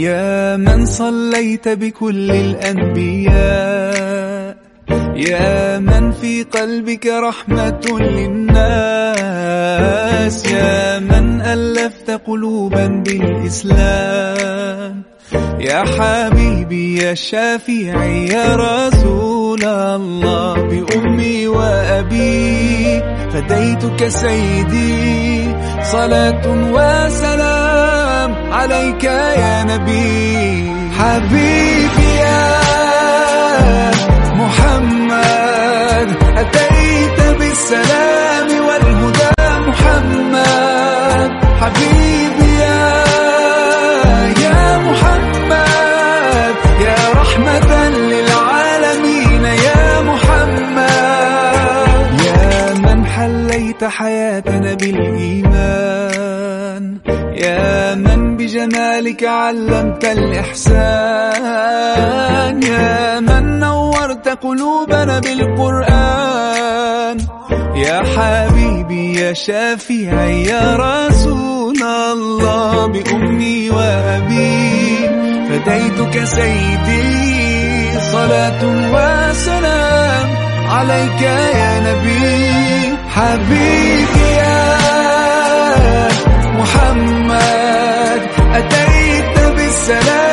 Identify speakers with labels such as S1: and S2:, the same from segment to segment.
S1: يا من صليت بكل الأنبياء يا من في قلبك رحمة للناس يا من ألفت قلوبا بالإسلام. يا حبيبي يا شافعي يا رسول الله بأمي وأبي فديتك سيدي صلاة وسلام. عليك يا نبي. حبيبي يا محمد أتيت بالسلام والهدى محمد. حبيبي يا يا محمد يا رحمة للعالمين يا محمد. يا من حليت حياتنا بالإيمان. يا من بجمالك علمت الإحسان. يا من نورت قلوبنا بالقرآن. يا حبيبي يا شافعي يا رسول الله. بأمي وأبي فديتك سيدي. صلاة وسلام عليك يا نبي. حبيبي يا محمد. and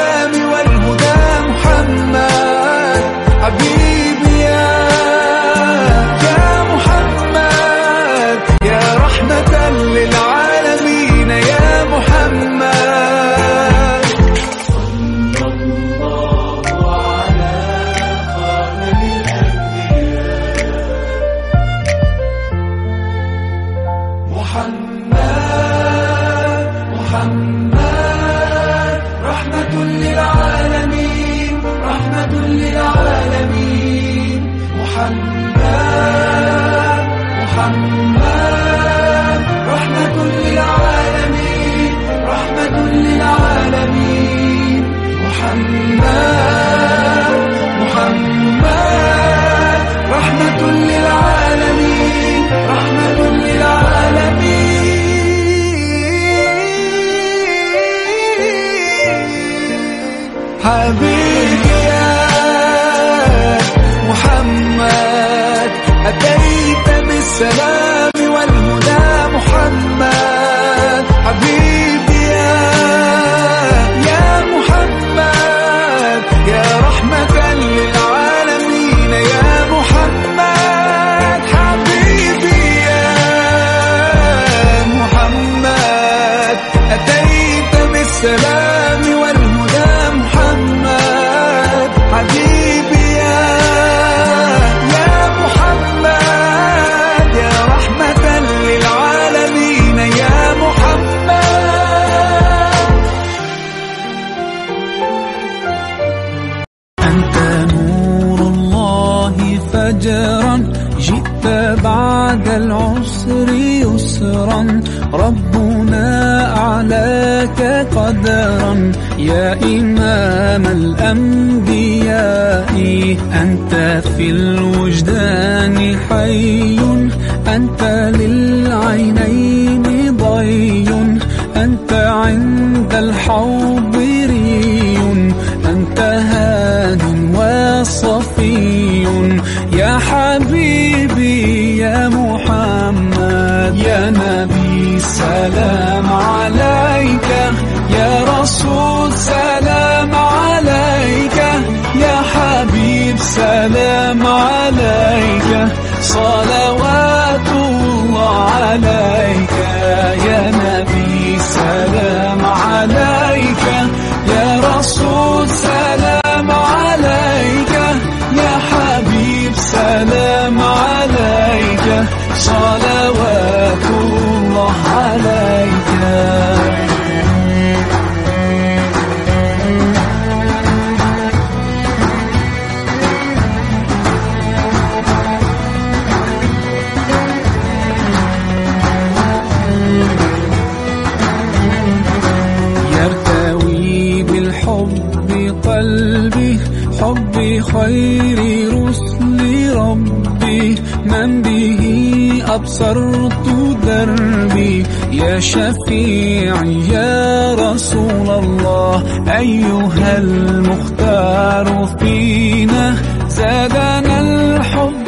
S1: كسرت دربي. يا شفيعي يا رسول الله أيها المختار فينا. زادنا الحب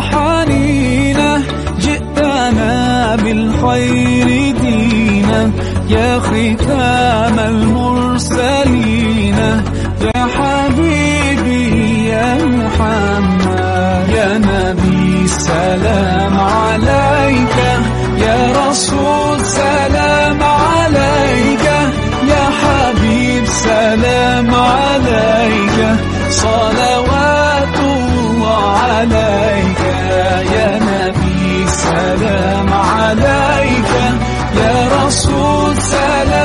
S1: حنينا. جئتنا بالخير دينا. يا ختام صلوات الله عليك يا نبي سلام عليك. يا رسول سلام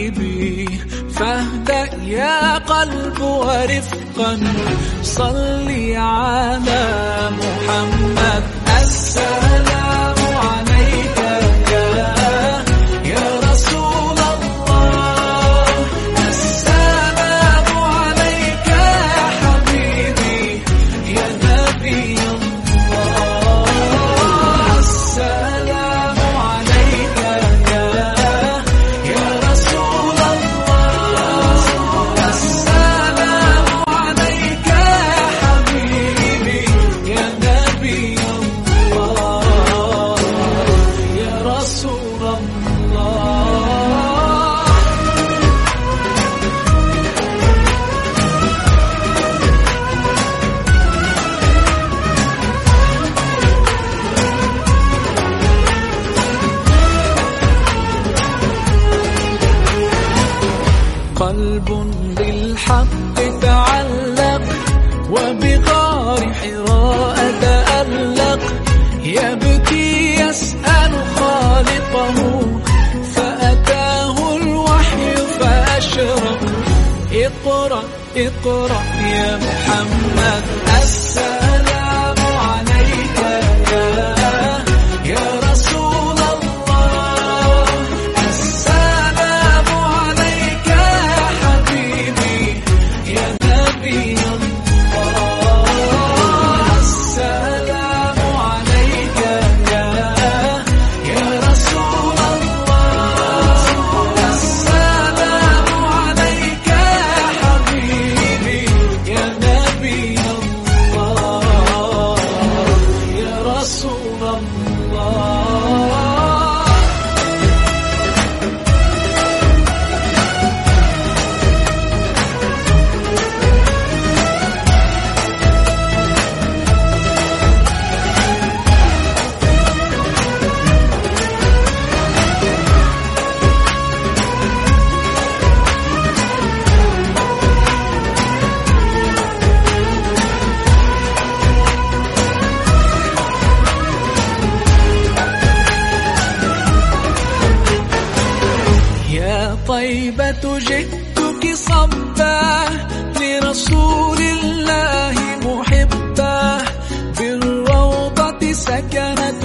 S1: حبيبي فاهدأ يا قلب ورفقا. صلي على محمد. السلام طيبة جدك صبا لرسول الله محبا في الروضة سكنت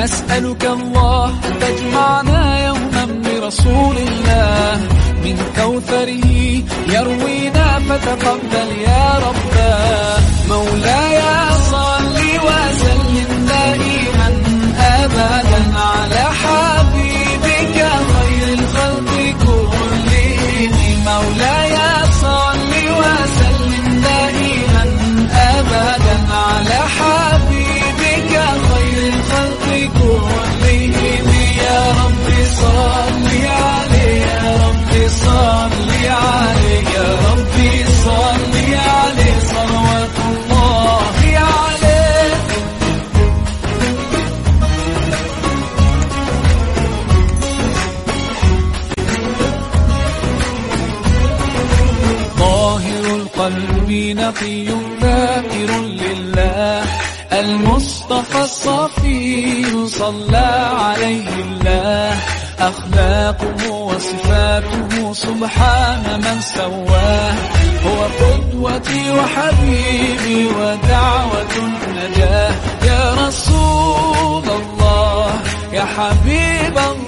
S1: نسألك الله أن تجمعنا يوما برسول الله. من كوثره يروينا فتقبل يا ربنا مولاي صل وسلم دائما أبدا. مصطفى الصافي صلى عليه الله. أخلاقه وصفاته سبحان من سواه. هو قدوتي وحبيبي ودعوة نجاه يا رسول الله يا حبيب الله.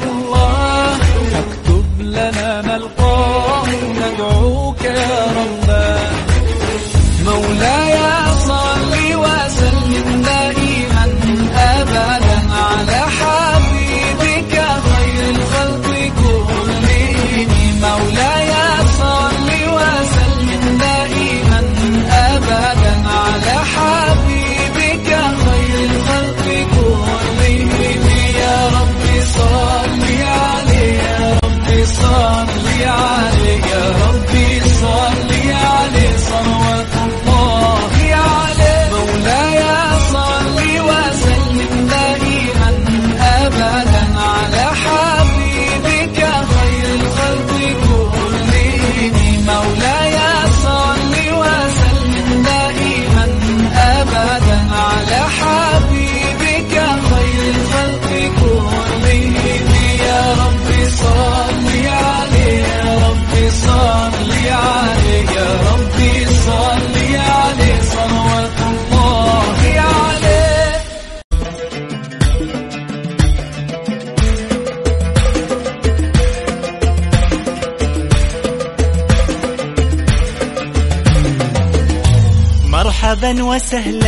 S1: سهل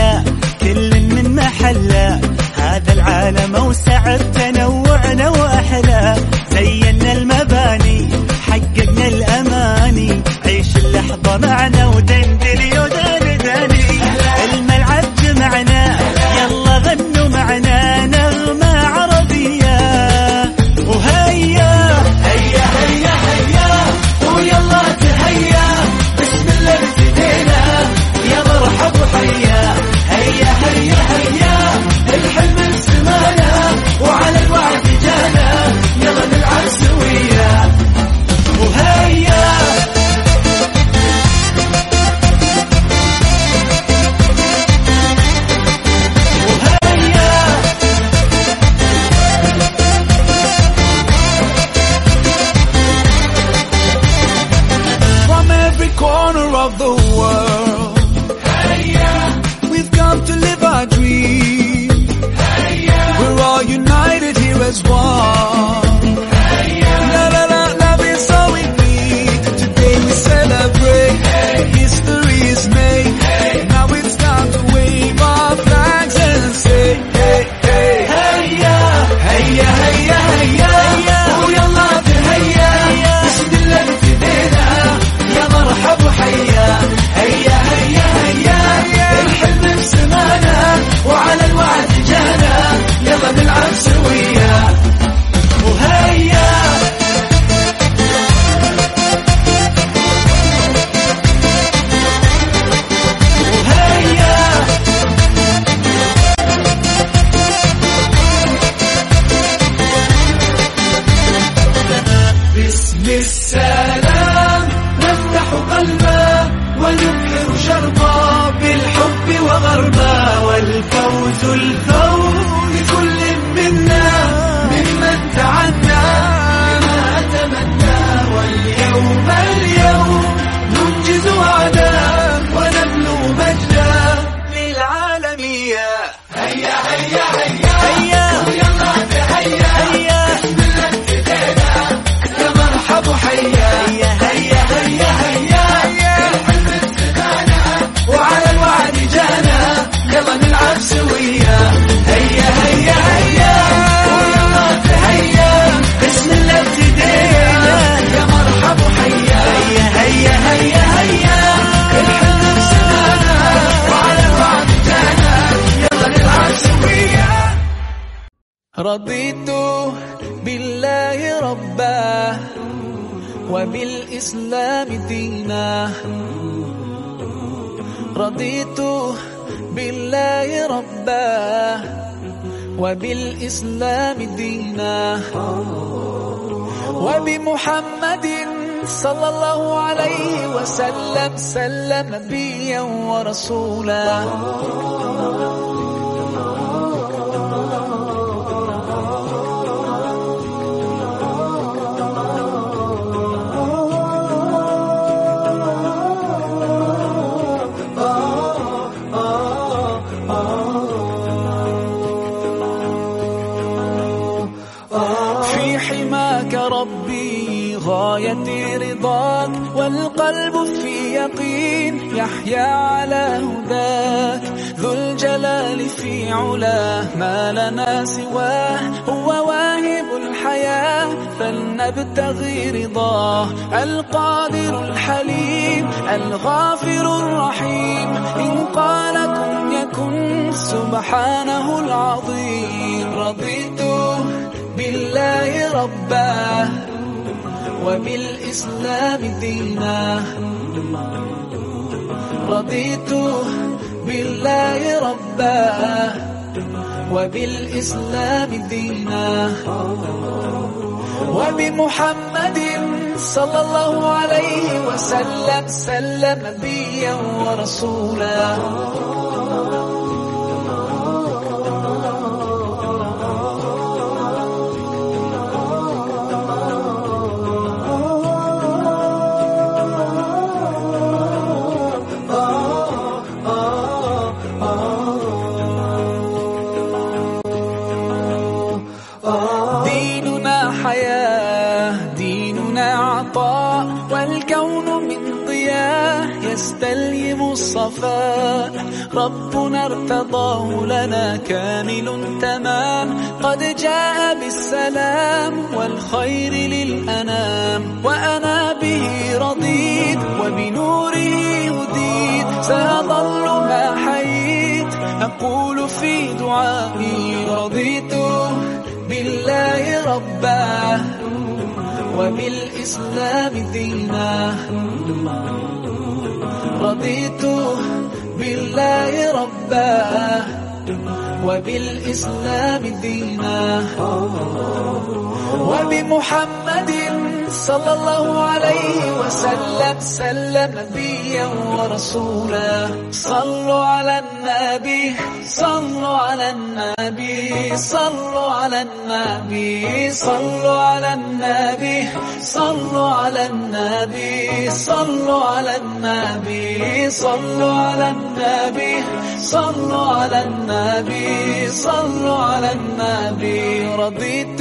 S1: وسلم سلم نبيا ورسولا سواه هو واهب الحياة. فلنبتغي رضاه القادر الحليم الغافر الرحيم. إن قال كن يكن سبحانه العظيم. رضيت بالله ربا وبالإسلام دينا. رضيت بالله ربا. وبالإسلام دينا. وبمحمد صلى الله عليه وسلم سلم نبيا ورسولا. يستلهم الصفاء. ربنا ارتضاه لنا كامل تمام. قد جاء بالسلام والخير للأنام. وأنا به رضيت وبنوره هديت سأظل ما حييت. أقول في دعائي رضيت بالله ربا وبالإسلام دينا رضيت بالله ربا وبالإسلام دينا وبمحمد صلى الله عليه وسلم سلم نبيا ورسولا. صلوا على النبي صلوا على النبي صلوا على النبي صلوا على النبي صلوا على النبي صلوا على النبي صلوا على النبي صلوا على النبي صلوا على النبي. رضيت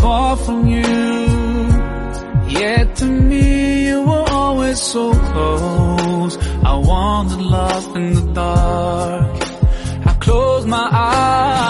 S1: far from you. Yet to me you were always so close. I wandered lost in the dark. I closed my eyes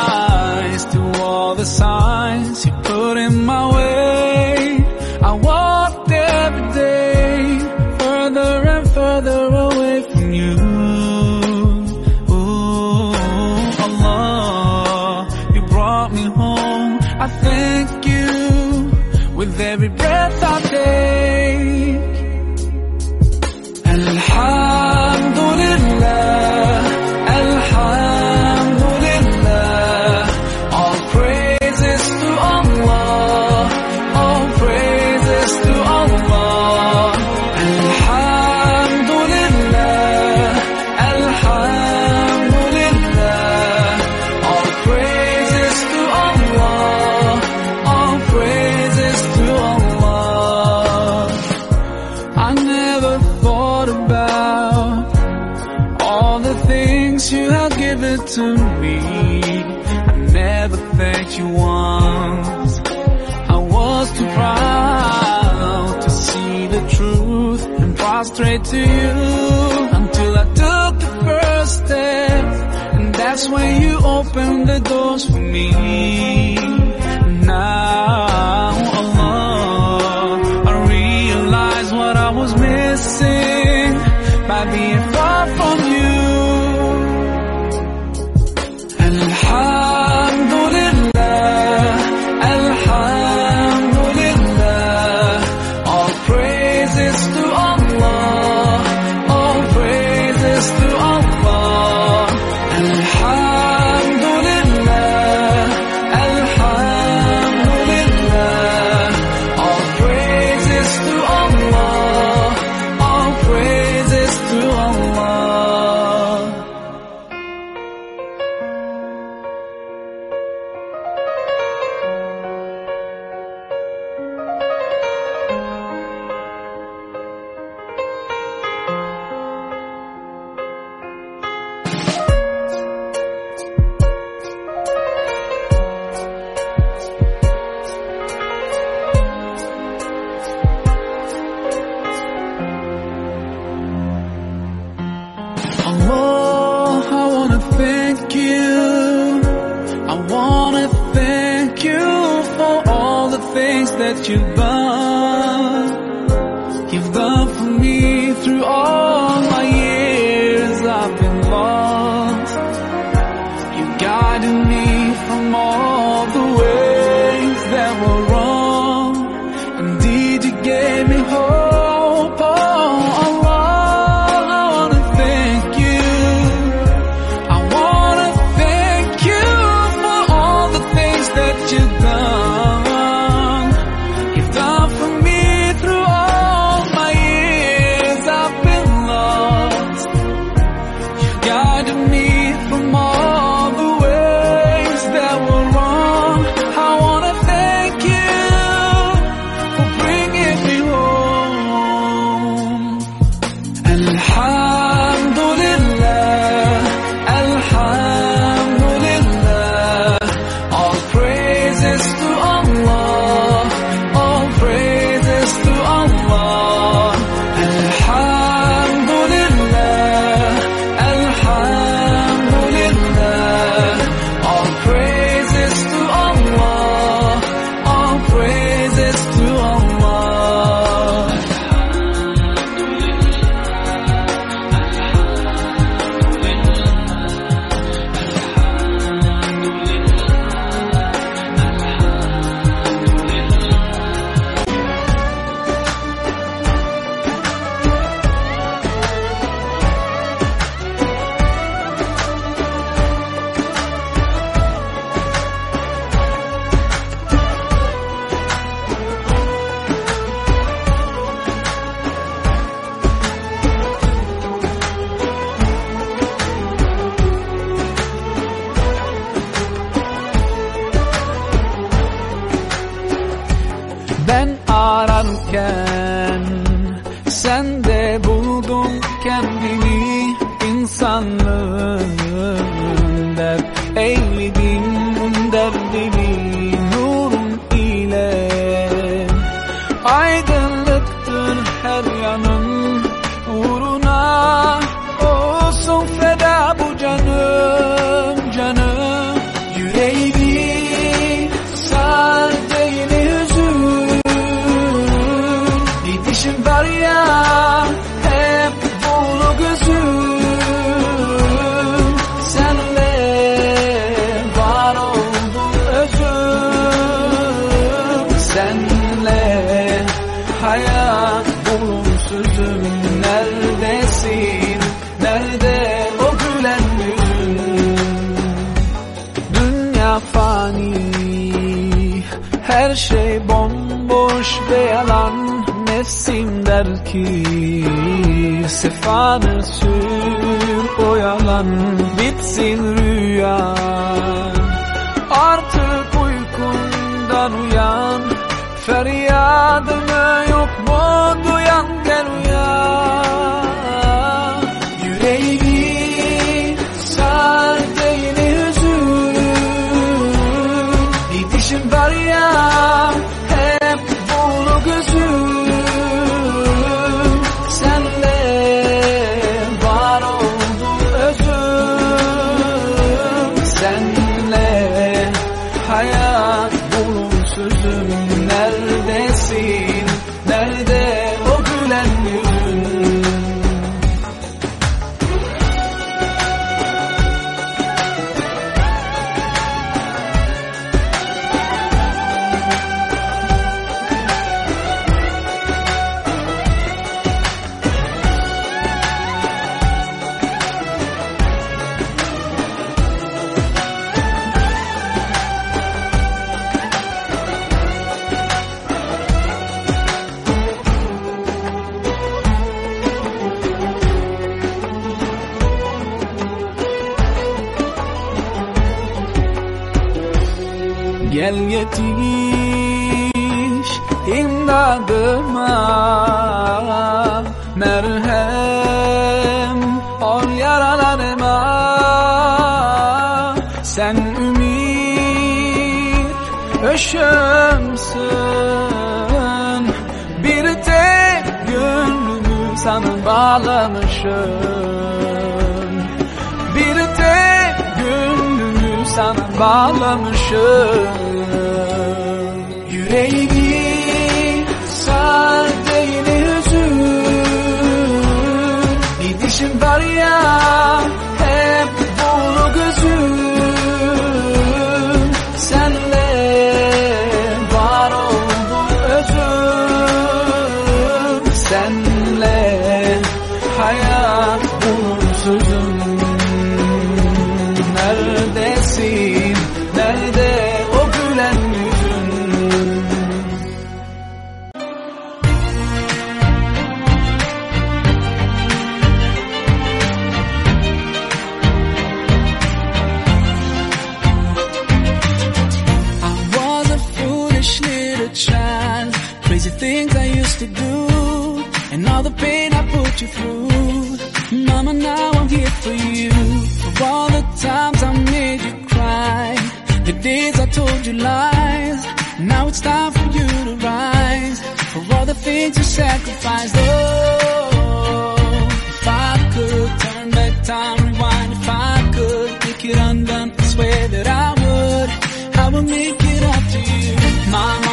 S1: it undone. I swear that I would. I will make it up to you, my.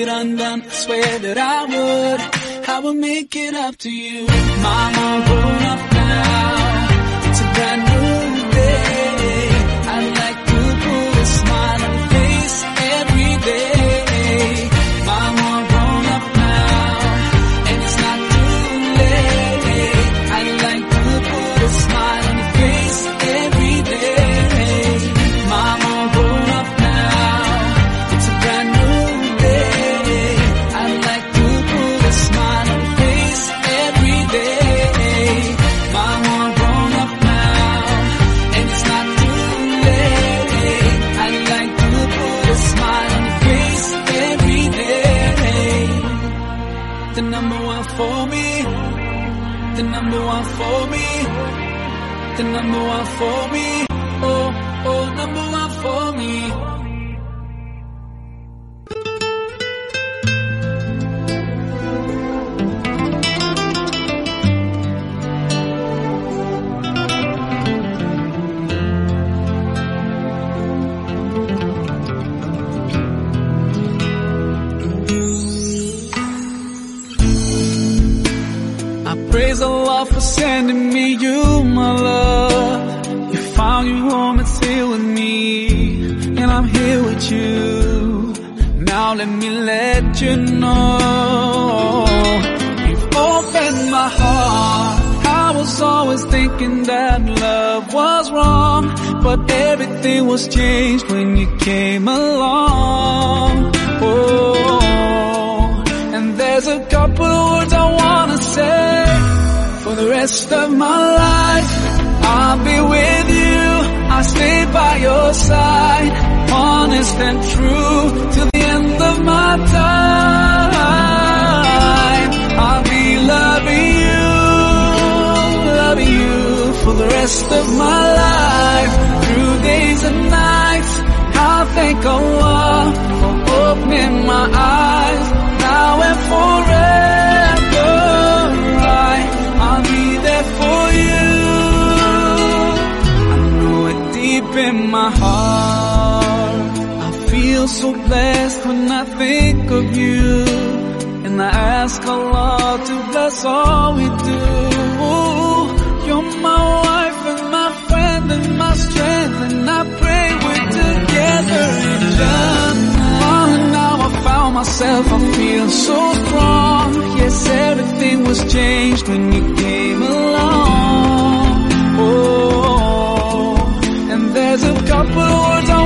S1: It undone. I swear that I would. I would make it up to you. Mama, grown up now. It's a brand new number one for me. Oh, oh, number one for me. I praise Allah for sending me you, let me let you know. You've opened my heart. I was always thinking that love was wrong, but everything was changed when you came along. Oh, and there's a couple words I wanna say for the rest of my life. I'll be with you. I'll stay by your side, honest and true my time. I'll be loving you, loving you for the rest of my life, through days and nights. I'll thank Allah for opening my eyes now and forever. So blessed when I think of you. And I ask Allah to bless all we do. You're my wife and my friend and my strength. And I pray we're together in Jannah. Oh, now I found myself, I feel so strong. Yes, everything was changed when you came along. Oh, and there's a couple words I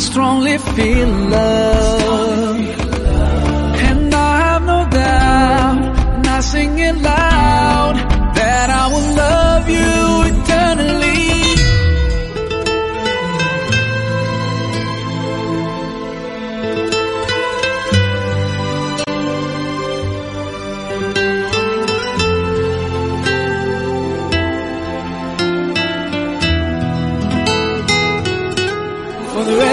S1: strongly feel love. And I have no doubt, and I sing it loud,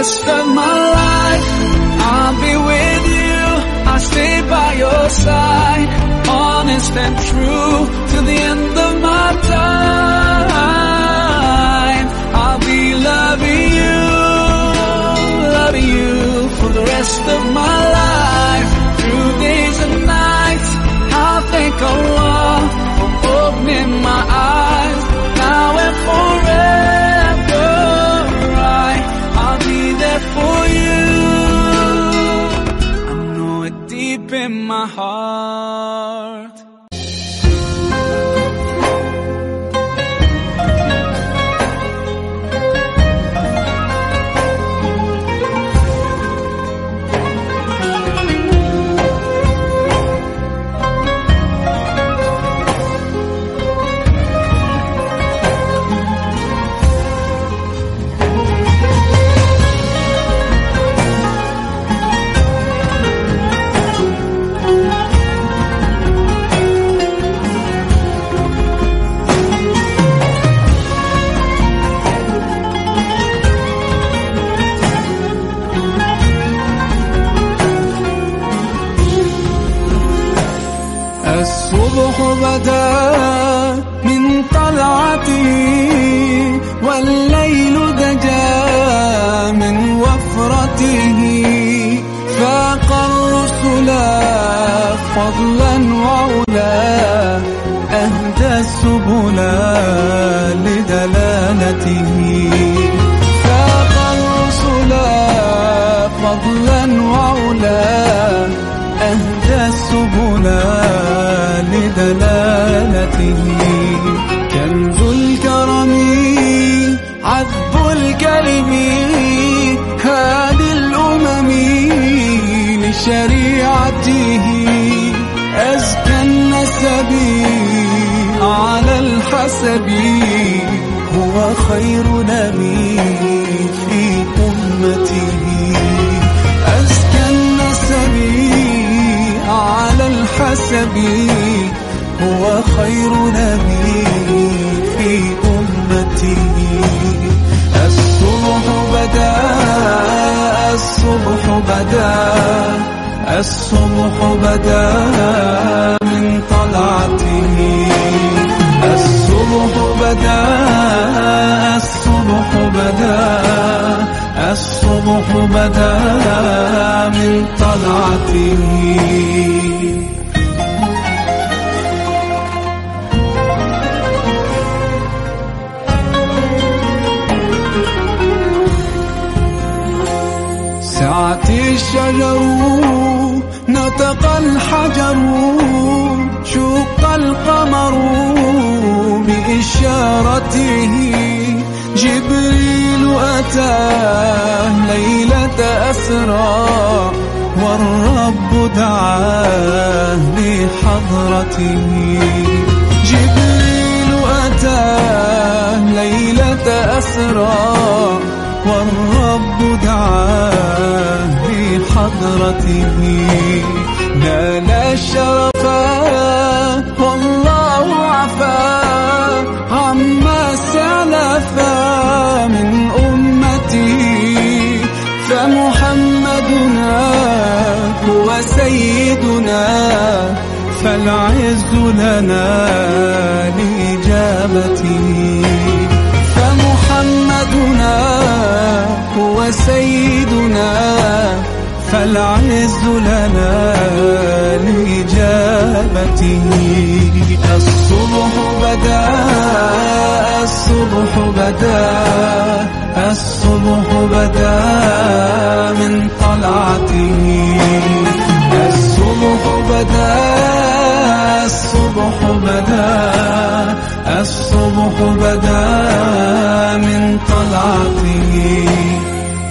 S1: rest of my life, I'll be with you. I'll stay by your side, honest and true to the end of my time. I'll be loving you, loving you for the rest of my life, through days and nights. I'll thank Allah for opening my eyes أتاه ليلة أسرى والرب دعاه لحضرته جبريل أتاه ليلة أسرى والرب دعاه بحضرته نال الشرف هو سيدنا فالعز لنا لإجابته فمحمدنا هو سيدنا فالعز لنا لإجابته الصبح بدا الصبح بدا الصبح بدا من طلعته بدا الصبح بدا الصبح بدا من طلعته.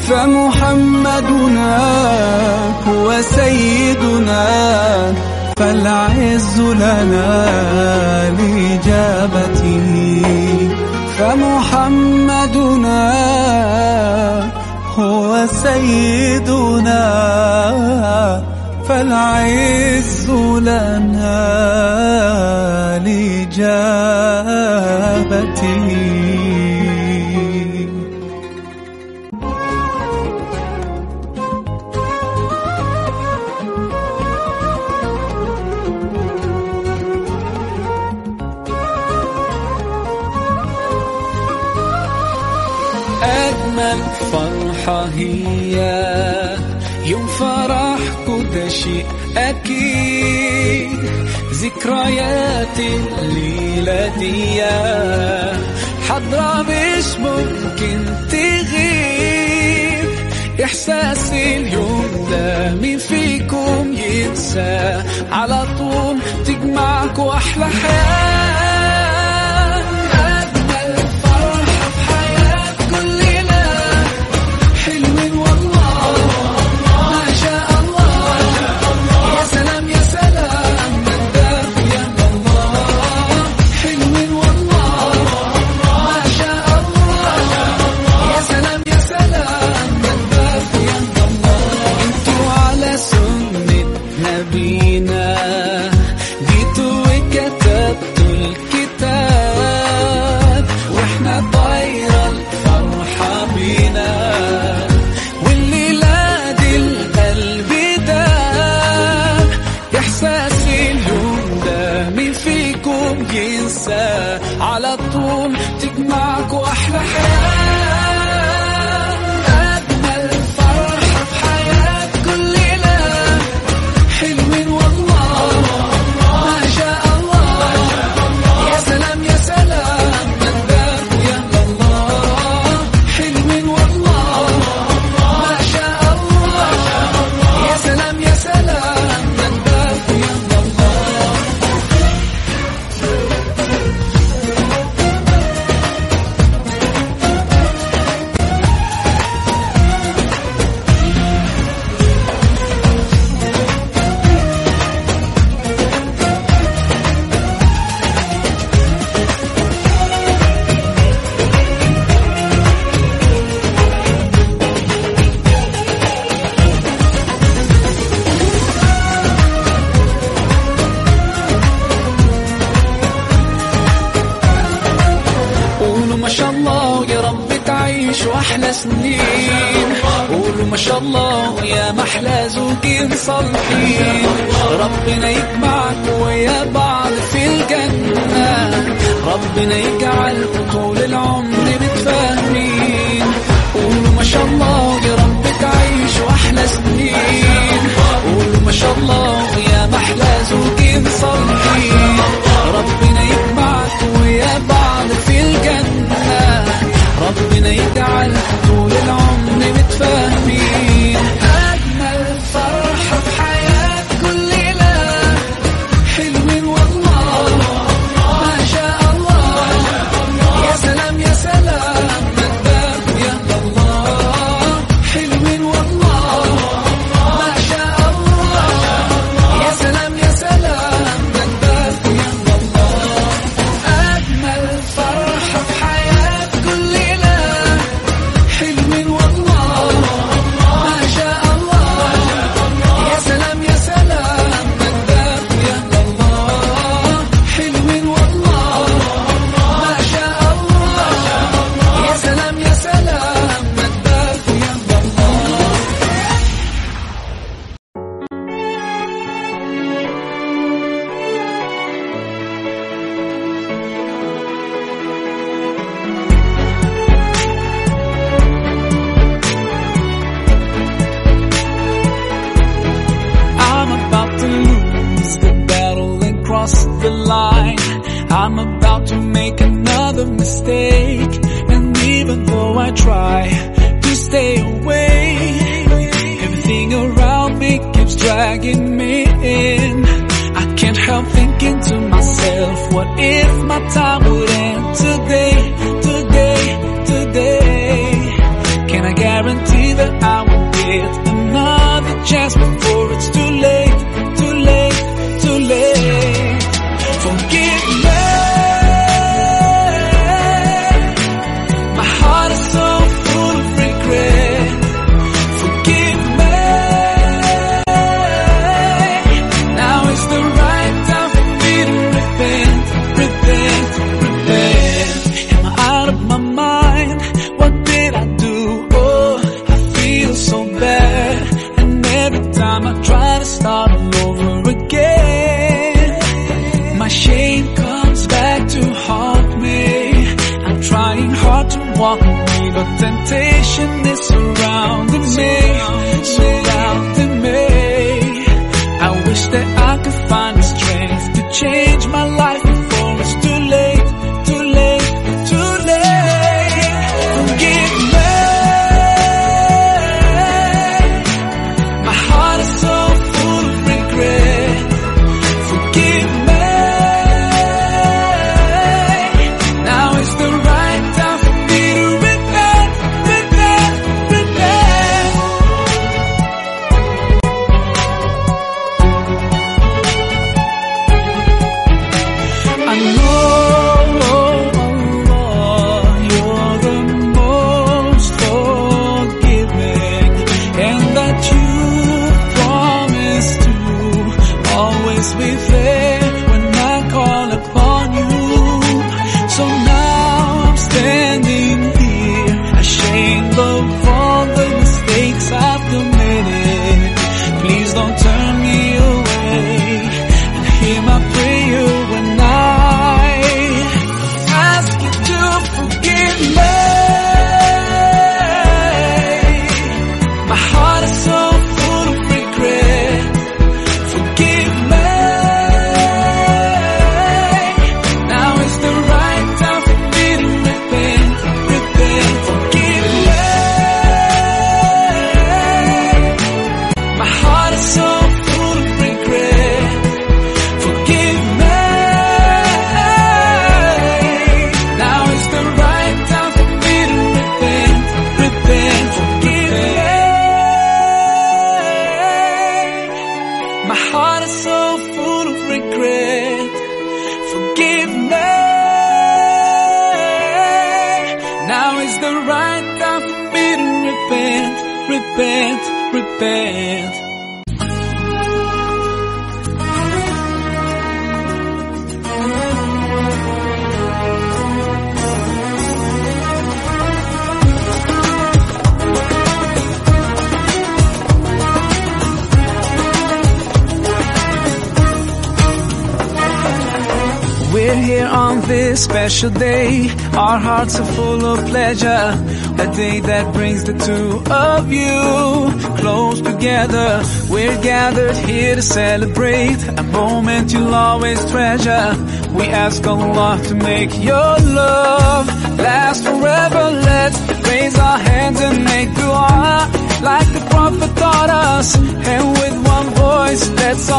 S1: فمحمدنا هو سيدنا فالعز لنا لإجابته. فمحمدنا هو سيدنا. فالعز لنا لإجابته أجمل فرحة هي شيء أكيد ذكريات الليلة دي حضرة مش ممكن تغيب. إحساس اليوم ده مين فيكم ينسى. على طول تجمعكوا أحلى حياة.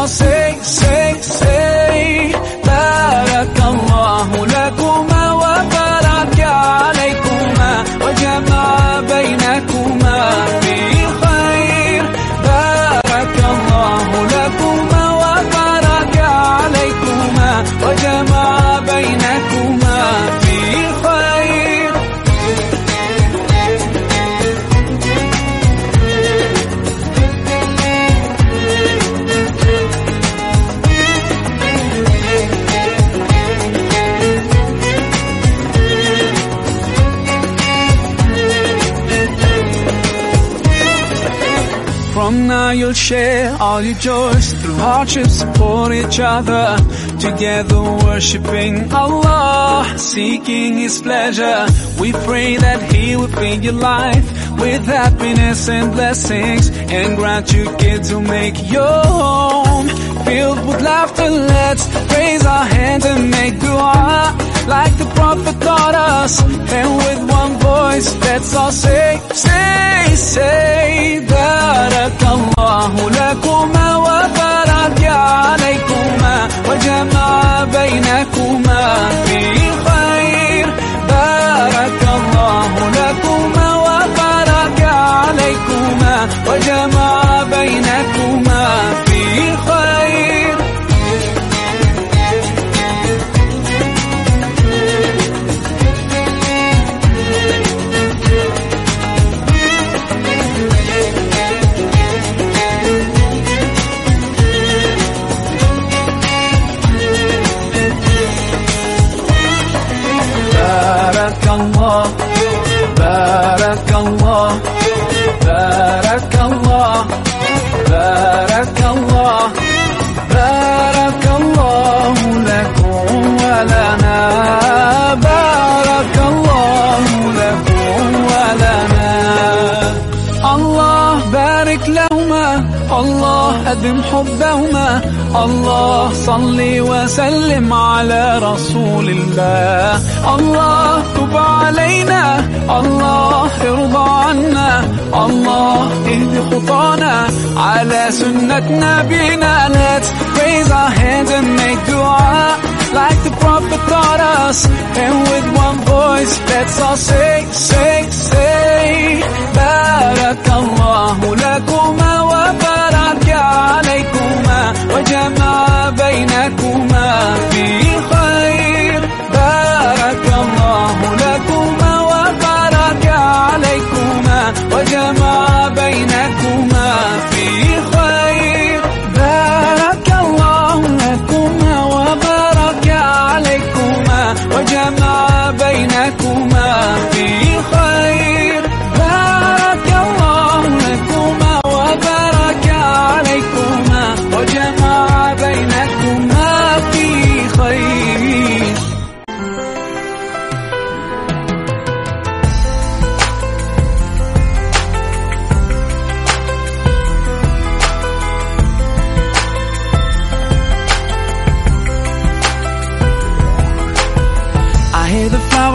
S1: sé all your joys through hardships, support each other. Together worshiping Allah, seeking His pleasure. We pray that He will fill your life with happiness and blessings and grant you kids who make your home filled with laughter. Let's raise our hands and make dua like the Prophet taught us. And with one voice, let's all say, say, say, Barakallahu lakuma wa barak ya alaykuma wa jama'a baynakuma fi حبهما. الله صل وسلم على رسول الله. الله تب علينا. الله ارضى عنا. الله اهد خطانا. على سنة نبينا. Let's raise our hands and make dua. Like the prophet taught us. And with one voice let's all say say say بارك الله لكما وبارك عليكما وجمع بينكما في خير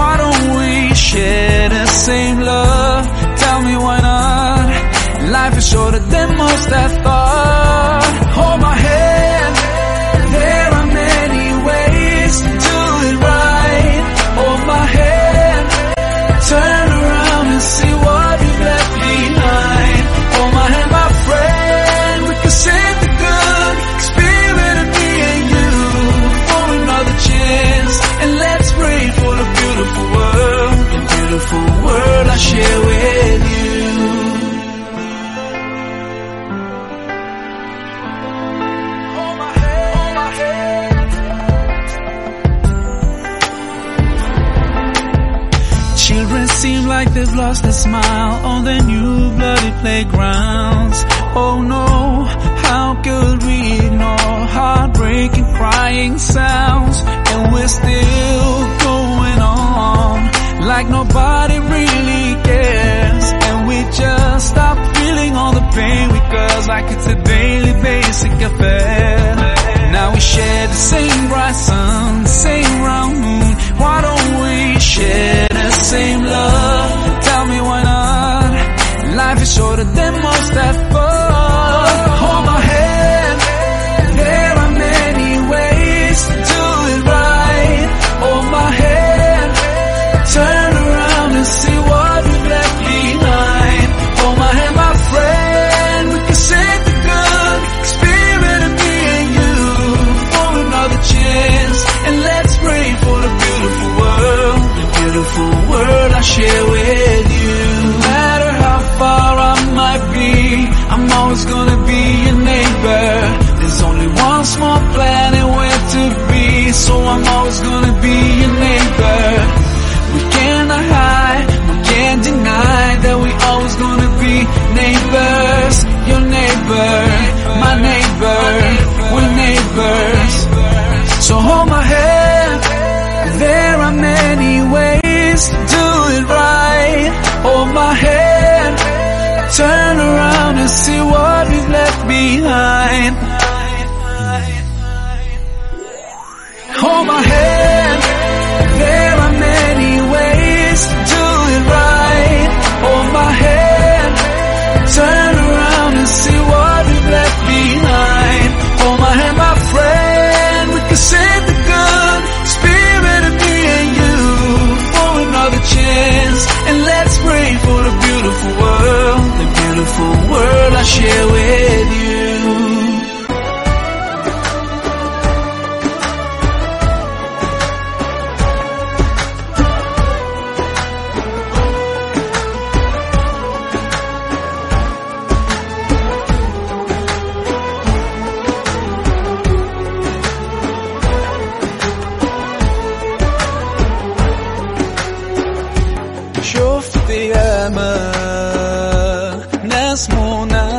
S1: Why don't we share the same love? Tell me why not? Life is shorter than most have thought. Hold my hand. Share with you. Children seem like they've lost their smile on the new bloody playgrounds. Oh no, how could we ignore heartbreaking crying sounds? And we're still going on like nobody really the pain because like it's a daily basic affair. Now we share the same bright sun, the same round moon. Why don't we share the same love? Tell me why not? Life is shorter than most thought. Share with you. No matter how far I might be, I'm always gonna be your neighbor. There's only one small planet where to be, so I'm always gonna be your neighbor. We cannot hide, we can't deny that we always gonna be neighbors. Your neighbor, share with you. شفت ياما ناس منى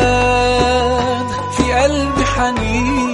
S1: زاد في قلبي حنين.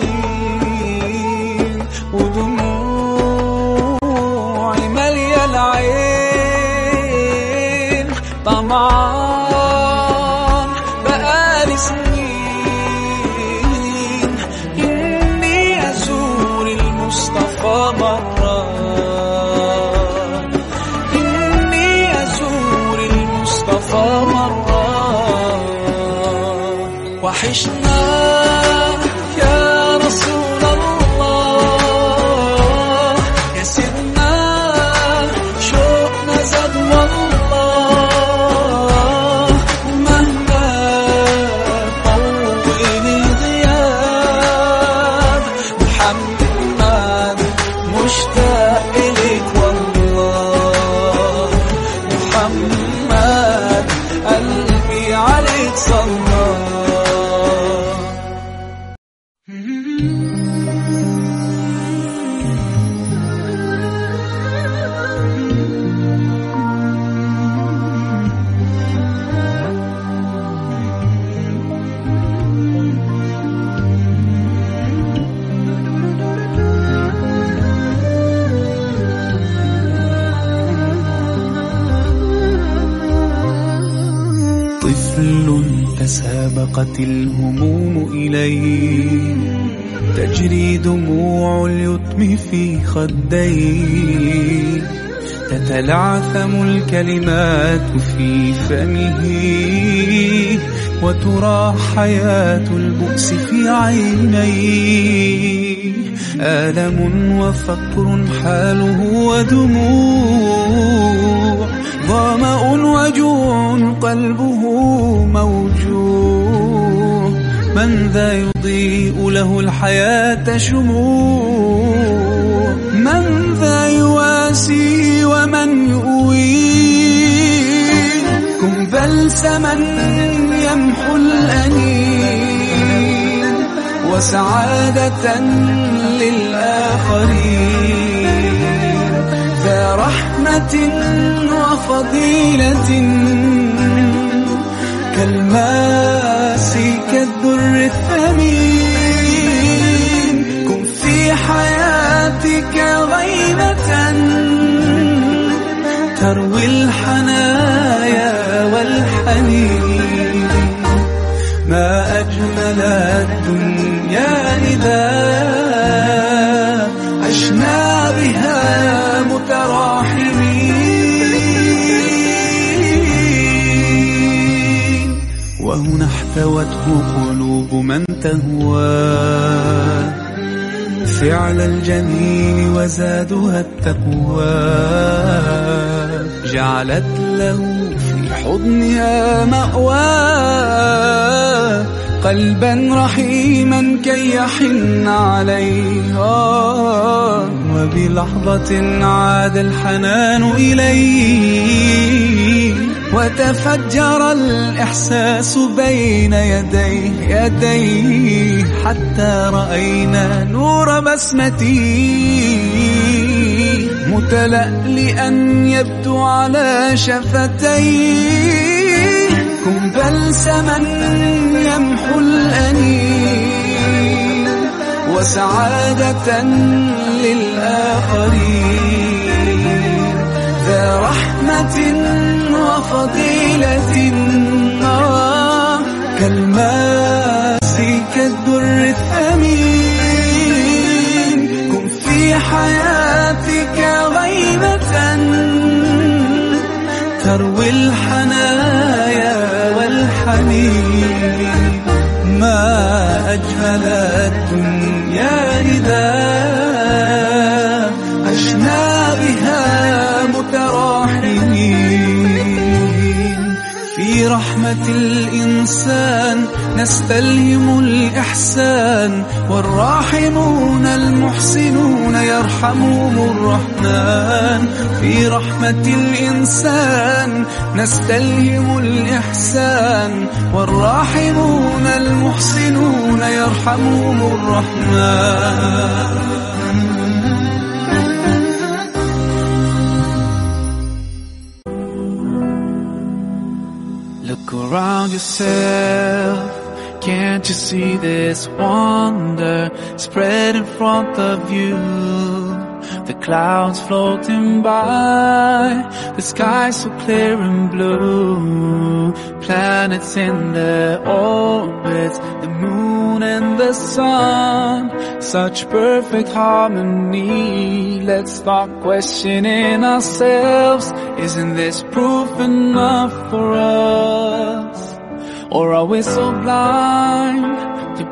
S1: تسابقت الهموم إليه. تجري دموع اليتم في خديه. تتلعثم الكلمات في فمه. وترى حياة البؤس في عينيه. آلم وفقر حاله ودموع. ظمأ وجوع قلبه موجوع. من ذا يضيء له الحياة شموع؟ من ذا يواسي ومن يؤويه كن بلسما يمحو الأنين وسعادة للآخرين ذا رحمة وفضيلة تهوى. فعل الجميل وزادها التقوى. جعلت له في حضنها مأوى. قلبا رحيما كي يحن عليها. وبلحظة عاد الحنان إليه. وتفجر الإحساس بين يديه يديه حتى رأينا نور بسمتي. متلألئا يبدو على شفتيه. كن بلسما يمحو الأنين وسعادة للآخرين. ذا رحمة وفضيلة آه كالماس كالدر الثمين. كن في حياتك غيمة. تروي الحنايا والحنين. ما أجمل الدنيا إذا الإنسان نستلهم الإحسان. والراحمون المحسنون يرحمهم الرحمن. في رحمة الإنسان نستلهم الإحسان. والراحمون المحسنون يرحمهم الرحمن. Look around yourself. Can't you see this wonder spread in front of you? The clouds floating by, the sky so clear and blue. Planets in their orbits, the moon and the sun. Such perfect harmony. Let's start questioning ourselves. Isn't this proof enough for us? Or are we so blind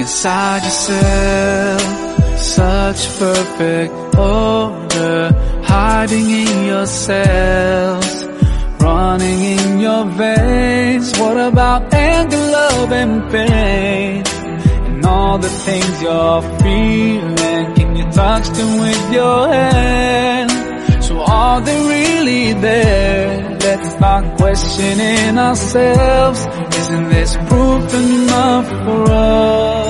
S1: Inside yourself, such perfect order, hiding in yourselves running in your veins. What about anger, love, and pain? And all the things you're feeling, can you touch them with your hand? So are they really there? Let's start questioning ourselves. Isn't this proof enough for us?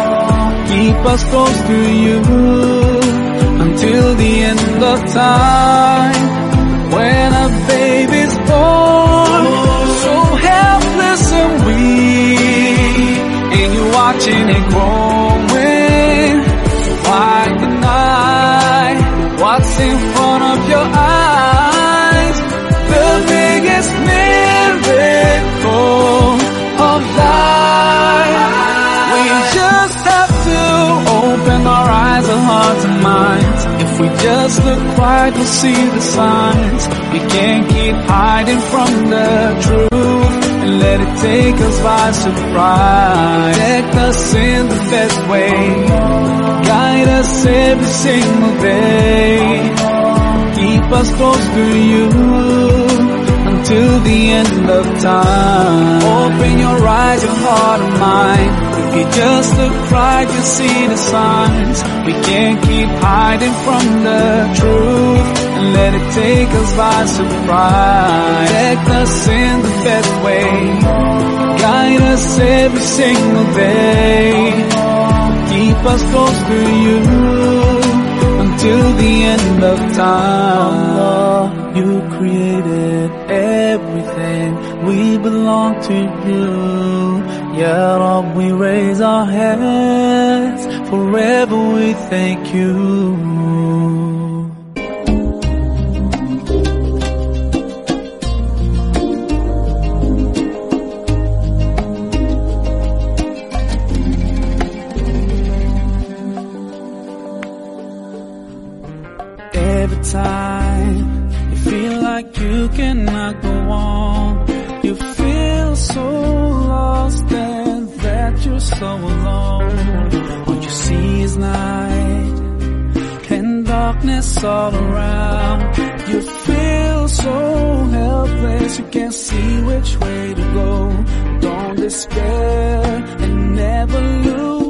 S1: Keep us close to you until the end of time. When a baby's born, we'll see the signs. We can't keep hiding from the truth and let it take us by surprise. Protect us in the best way. Guide us every single day. Keep us close to you until the end of time. Open your eyes, your heart and mind. You just look right, you see the signs. We can't keep hiding from the truth and let it take us by surprise. Protect us in the best way. Guide us every single day. Keep us close to you until the end of time. You created everything. We belong to you. Ya we raise our hands. Forever we thank you. Darkness all around. You feel so helpless, you can't see which way to go. Don't despair and never lose